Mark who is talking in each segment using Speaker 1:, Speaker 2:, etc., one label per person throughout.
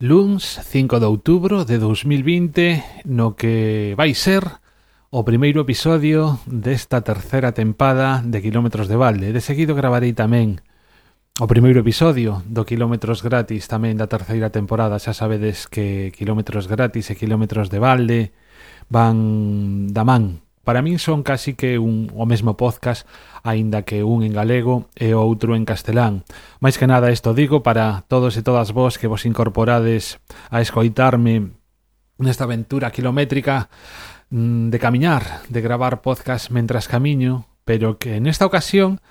Speaker 1: Luns 5 de outubro de 2020 no que vai ser o primeiro episodio desta terceira tempada de Kilómetros de Valde. De seguido gravarei tamén o primeiro episodio do Kilómetros Gratis tamén da terceira temporada. Xa sabedes que Kilómetros Gratis e Kilómetros de Valde van da man Para min son casi que un o mesmo podcast, aínda que un en galego e outro en castelán. Mais que nada isto digo para todos e todas vos que vos incorporades a escoitarme nesta aventura kilométrica mm, de camiñar, de gravar podcast mentras camiño, pero que nesta ocasión,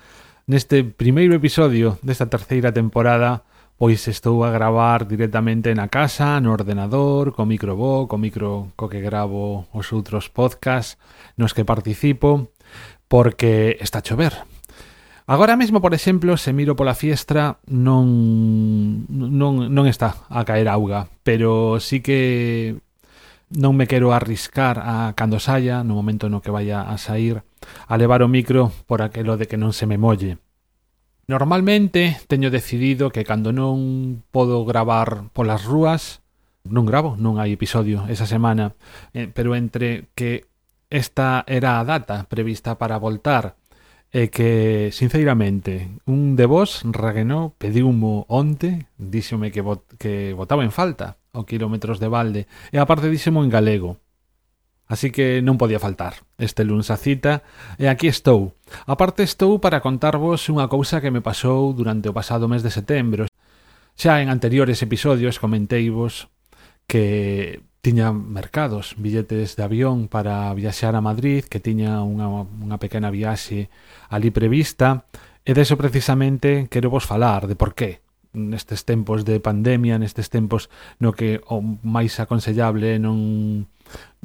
Speaker 1: neste primeiro episodio desta terceira temporada, Pois estou a gravar directamente na casa, no ordenador, co microbo, co micro co que gravo os outros podcasts nos que participo, porque está a chover. Agora mesmo, por exemplo, se miro pola fiestra non, non, non está a caer auga, pero sí que non me quero arriscar a cando saia, no momento no que vaya a sair, a levar o micro por aquelo de que non se me molle. Normalmente teño decidido que cando non podo gravar polas rúas, non gravo, non hai episodio esa semana, eh, pero entre que esta era a data prevista para voltar e que, sinceramente, un de vos, Raguenó, pediumo onte, díxome que, vot que votaba en falta o kilómetros de balde, e aparte díxemo en galego. Así que non podía faltar este lunes a cita e aquí estou. Aparte estou para contarvos unha cousa que me pasou durante o pasado mes de setembro. Xa en anteriores episodios comenteivos que tiña mercados, billetes de avión para viaxar a Madrid, que tiña unha, unha pequena viaxe ali prevista, e deso precisamente quero vos falar de por qué nestes tempos de pandemia, nestes tempos no que o máis aconsellable non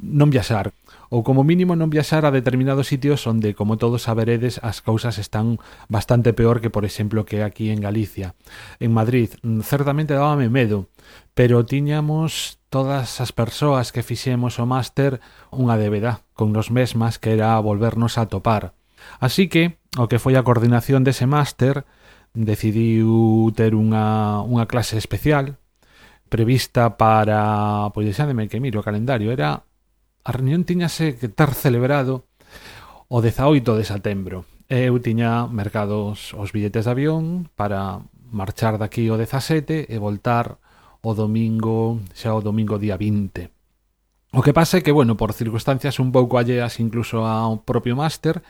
Speaker 1: non viaxar, ou como mínimo non viaxar a determinados sitios onde, como todos saberedes, as cousas están bastante peor que, por exemplo, que aquí en Galicia. En Madrid, mm, certamente dábame medo, pero tiñamos todas as persoas que fixemos o máster unha débeda con nos mesmas que era volvernos a topar. Así que, o que foi a coordinación dese máster, decidiu ter unha, unha clase especial prevista para, pois deixademe que miro o calendario, era a reunión tiñase que ter celebrado o 18 de setembro. Eu tiña mercados os billetes de avión para marchar daqui o 17 e voltar o domingo, xa o domingo día 20. O que pasa é que, bueno, por circunstancias un pouco alleas incluso ao propio máster,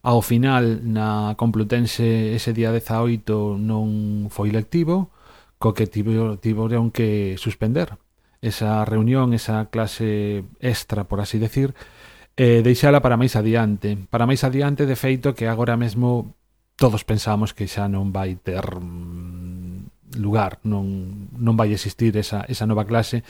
Speaker 1: ao final na Complutense ese día 18 non foi lectivo, co que tiveron que suspender esa reunión, esa clase extra, por así decir, e deixala para máis adiante. Para máis adiante, de feito, que agora mesmo todos pensamos que xa non vai ter mm, lugar, non, non vai existir esa, esa nova clase,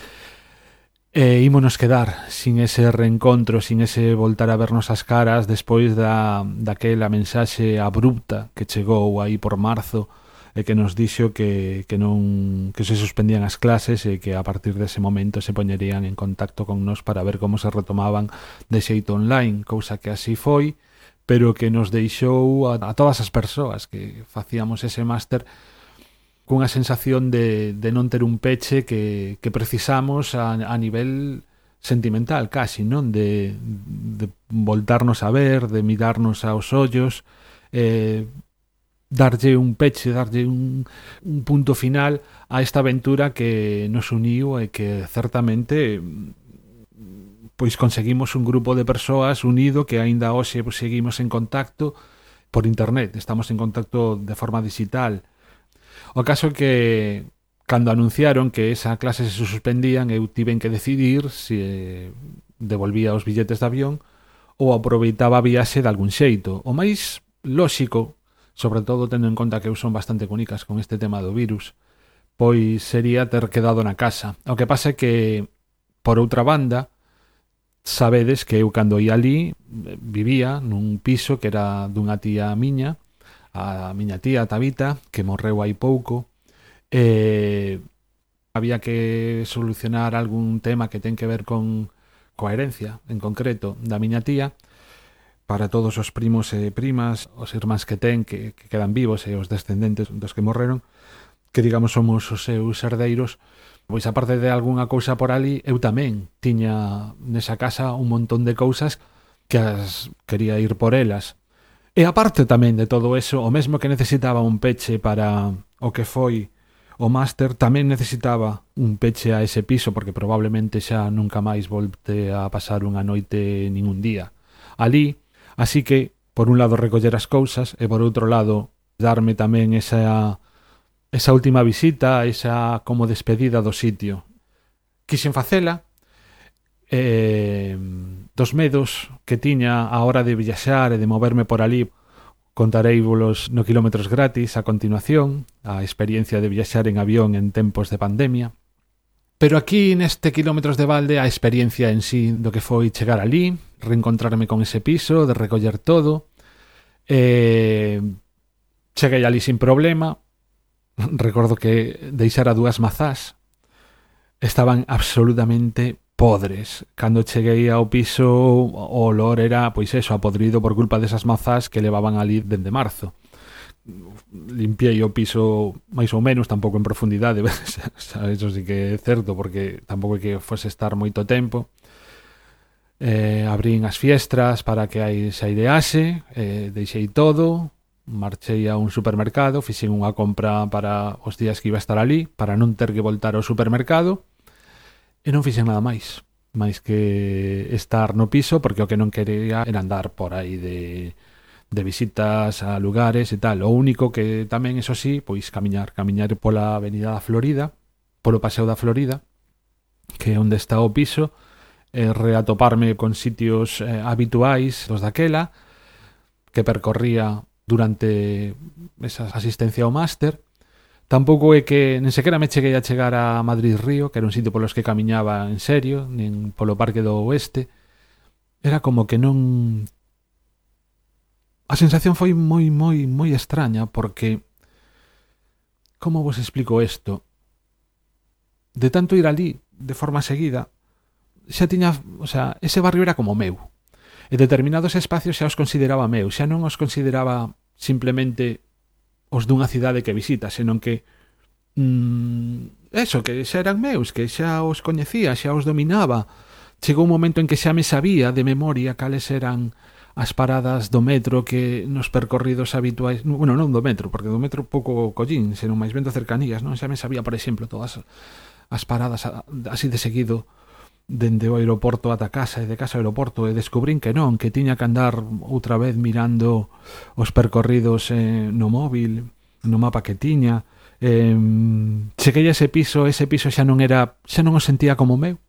Speaker 1: e ímonos quedar sin ese reencontro, sin ese voltar a vernos as caras despois da, daquela mensaxe abrupta que chegou aí por marzo, e que nos dixo que, que non que se suspendían as clases e que a partir dese momento se poñerían en contacto con nós para ver como se retomaban de xeito online, cousa que así foi, pero que nos deixou a, a todas as persoas que facíamos ese máster cunha sensación de, de non ter un peche que, que precisamos a, a nivel sentimental casi, non? De, de voltarnos a ver, de mirarnos aos ollos, eh, darlle un peche, darlle un, un punto final a esta aventura que nos uniu e que certamente pois conseguimos un grupo de persoas unido que aínda hoxe pois, seguimos en contacto por internet, estamos en contacto de forma digital. O caso que cando anunciaron que esa clase se suspendían, eu tiven que decidir se devolvía os billetes de avión ou aproveitaba a viaxe de algún xeito. O máis lóxico sobre todo tendo en conta que eu son bastante cunicas con este tema do virus, pois sería ter quedado na casa. O que pasa é que, por outra banda, sabedes que eu cando ia ali eh, vivía nun piso que era dunha tía miña, a miña tía Tabita, que morreu hai pouco, e había que solucionar algún tema que ten que ver con coherencia, en concreto, da miña tía, para todos os primos e primas, os irmáns que ten, que, que quedan vivos e os descendentes dos que morreron, que digamos somos os seus herdeiros, pois aparte de algunha cousa por ali, eu tamén tiña nesa casa un montón de cousas que as quería ir por elas. E aparte tamén de todo eso, o mesmo que necesitaba un peche para o que foi o máster, tamén necesitaba un peche a ese piso porque probablemente xa nunca máis volte a pasar unha noite ningún día. Ali, Así que, por un lado, recoller as cousas e por outro lado, darme tamén esa, esa última visita, esa como despedida do sitio. Quixen facela, eh, dos medos que tiña a hora de viaxar e de moverme por ali contarei volos no kilómetros gratis a continuación a experiencia de viaxar en avión en tempos de pandemia pero aquí neste kilómetros de balde a experiencia en sí do que foi chegar ali reencontrarme con ese piso, de recoller todo. Eh, cheguei ali sin problema. Recordo que deixara dúas mazás. Estaban absolutamente podres. Cando cheguei ao piso, o olor era, pois eso, apodrido por culpa desas mazás que levaban ali dende marzo. Limpiei o piso máis ou menos, tampouco en profundidade, sabes, eso sí que é certo, porque tampouco é que fose estar moito tempo eh, abrín as fiestras para que aí se idease, eh, deixei todo, marchei a un supermercado, fixen unha compra para os días que iba a estar ali, para non ter que voltar ao supermercado, e non fixen nada máis, máis que estar no piso, porque o que non quería era andar por aí de, de visitas a lugares e tal. O único que tamén, eso sí, pois camiñar, camiñar pola avenida da Florida, polo paseo da Florida, que é onde está o piso, e eh, reatoparme con sitios eh, habituais dos daquela que percorría durante esa asistencia ao máster. Tampouco é que nen sequera me cheguei a chegar a Madrid Río, que era un sitio polos que camiñaba en serio, nin polo Parque do Oeste. Era como que non... A sensación foi moi, moi, moi extraña, porque... Como vos explico isto? De tanto ir ali, de forma seguida, xa tiña, o sea, ese barrio era como meu. E determinados espacios xa os consideraba meu, xa non os consideraba simplemente os dunha cidade que visita, senón que mm, eso, que xa eran meus, que xa os coñecía, xa os dominaba. Chegou un momento en que xa me sabía de memoria cales eran as paradas do metro que nos percorridos habituais, bueno, non do metro, porque do metro pouco collín, senón máis ben cercanías, non? Xa me sabía, por exemplo, todas as paradas así de seguido dende o aeroporto ata casa e de casa ao aeroporto e descubrín que non, que tiña que andar outra vez mirando os percorridos eh, no móvil, no mapa que tiña. Eh, cheguei a ese piso, ese piso xa non era, xa non o sentía como meu.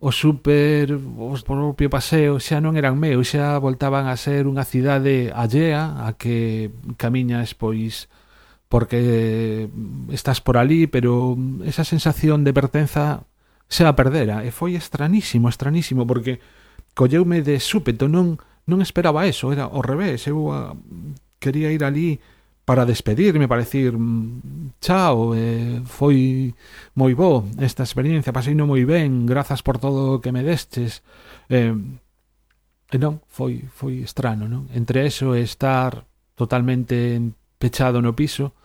Speaker 1: O super, o propio paseo xa non eran meus, xa voltaban a ser unha cidade allea a que camiñas pois porque estás por ali, pero esa sensación de pertenza se a perdera, e foi estranísimo, estranísimo, porque colleume de súpeto, non non esperaba eso, era ao revés, eu a, quería ir ali para despedirme, para decir mm, chao, eh, foi moi bo esta experiencia, pasei no moi ben, grazas por todo o que me destes. Eh, e non, foi foi estrano, non? Entre eso e estar totalmente pechado no piso,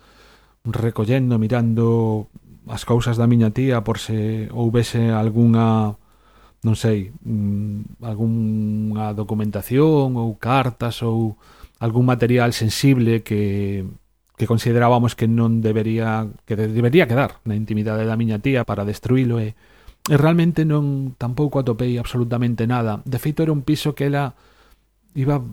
Speaker 1: recollendo, mirando as cousas da miña tía por se houvese algunha non sei, mm, algunha documentación ou cartas ou algún material sensible que que considerábamos que non debería que debería quedar na intimidade da miña tía para destruílo e, e realmente non tampouco atopei absolutamente nada. De feito era un piso que ela iba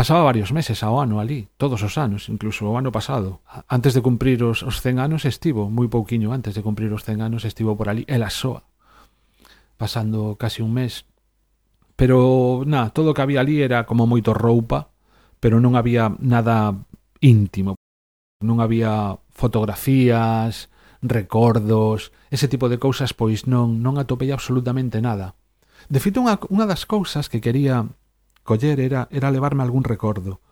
Speaker 1: pasaba varios meses ao ano ali, todos os anos, incluso o ano pasado. Antes de cumprir os, os 100 anos estivo, moi pouquiño antes de cumprir os 100 anos estivo por ali, ela soa, pasando casi un mes. Pero, na, todo o que había ali era como moito roupa, pero non había nada íntimo. Non había fotografías, recordos, ese tipo de cousas, pois non, non atopei absolutamente nada. De feito, unha, unha das cousas que quería coller era, era levarme algún recordo.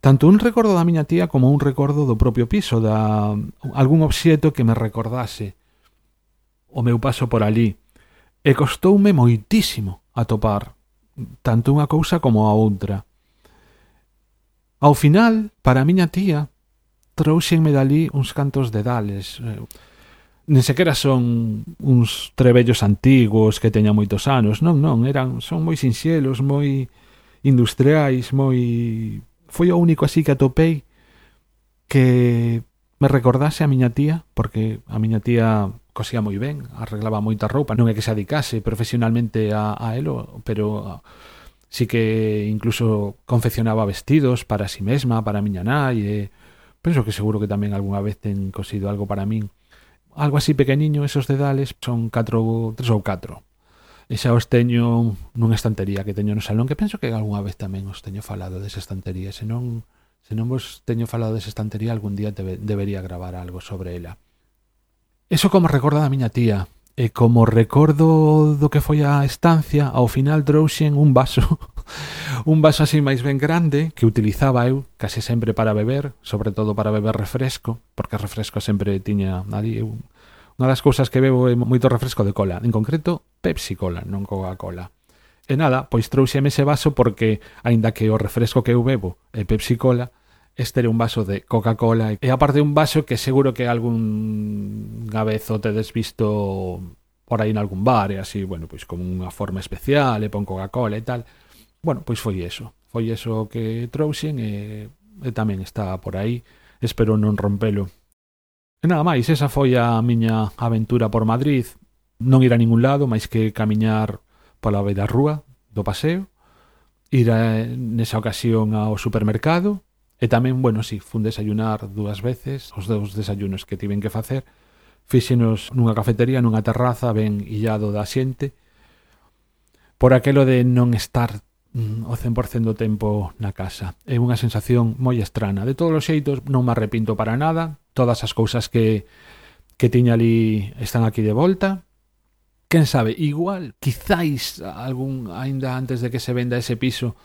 Speaker 1: Tanto un recordo da miña tía como un recordo do propio piso, da algún obxeto que me recordase o meu paso por ali. E costoume moitísimo atopar tanto unha cousa como a outra. Ao final, para a miña tía, trouxenme dali uns cantos dedales. Nen sequera son uns trebellos antigos que teñan moitos anos, non, non, eran son moi sinxelos, moi industriais moi... Foi o único así que atopei que me recordase a miña tía, porque a miña tía cosía moi ben, arreglaba moita roupa, non é que se adicase profesionalmente a, a elo, pero ah, sí que incluso confeccionaba vestidos para sí mesma, para a miña nai, e penso que seguro que tamén algunha vez ten cosido algo para min. Algo así pequeniño, esos dedales, son catro, tres ou 4. E xa os teño nunha estantería que teño no salón, que penso que algunha vez tamén os teño falado desa estantería. Se non, se non vos teño falado desa estantería, algún día debe, debería gravar algo sobre ela. Eso como recorda da miña tía, e como recordo do que foi a estancia, ao final trouxen un vaso, un vaso así máis ben grande que utilizaba eu case sempre para beber, sobre todo para beber refresco, porque refresco sempre tiña ali eu Unha das cousas que bebo é moito refresco de cola, en concreto Pepsi Cola, non Coca-Cola. E nada, pois trouxeme ese vaso porque, aínda que o refresco que eu bebo é Pepsi Cola, este era un vaso de Coca-Cola e aparte un vaso que seguro que algún gabezo te tedes visto por aí en algún bar e así, bueno, pois como unha forma especial e pon Coca-Cola e tal. Bueno, pois foi eso. Foi eso que trouxen e, e tamén está por aí. Espero non rompelo. E nada máis, esa foi a miña aventura por Madrid. Non ir a ningún lado, máis que camiñar pola beira rúa do paseo, ir a, nesa ocasión ao supermercado, e tamén, bueno, si, sí, fun desayunar dúas veces, os dous desayunos que tiven que facer, fixenos nunha cafetería, nunha terraza ben illado da xente, por aquelo de non estar Mm, o 100% do tempo na casa. É unha sensación moi estrana. De todos os xeitos, non me arrepinto para nada. Todas as cousas que, que tiña ali están aquí de volta. Quen sabe, igual, quizáis algún, aínda antes de que se venda ese piso,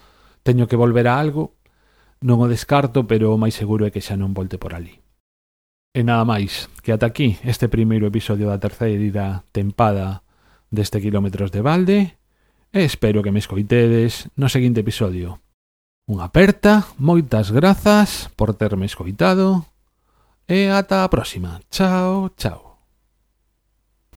Speaker 1: teño que volver a algo. Non o descarto, pero o máis seguro é que xa non volte por ali. E nada máis, que ata aquí este primeiro episodio da terceira tempada deste Kilómetros de Balde e espero que me escoitedes no seguinte episodio. Unha aperta, moitas grazas por terme escoitado e ata a próxima. Chao, chao.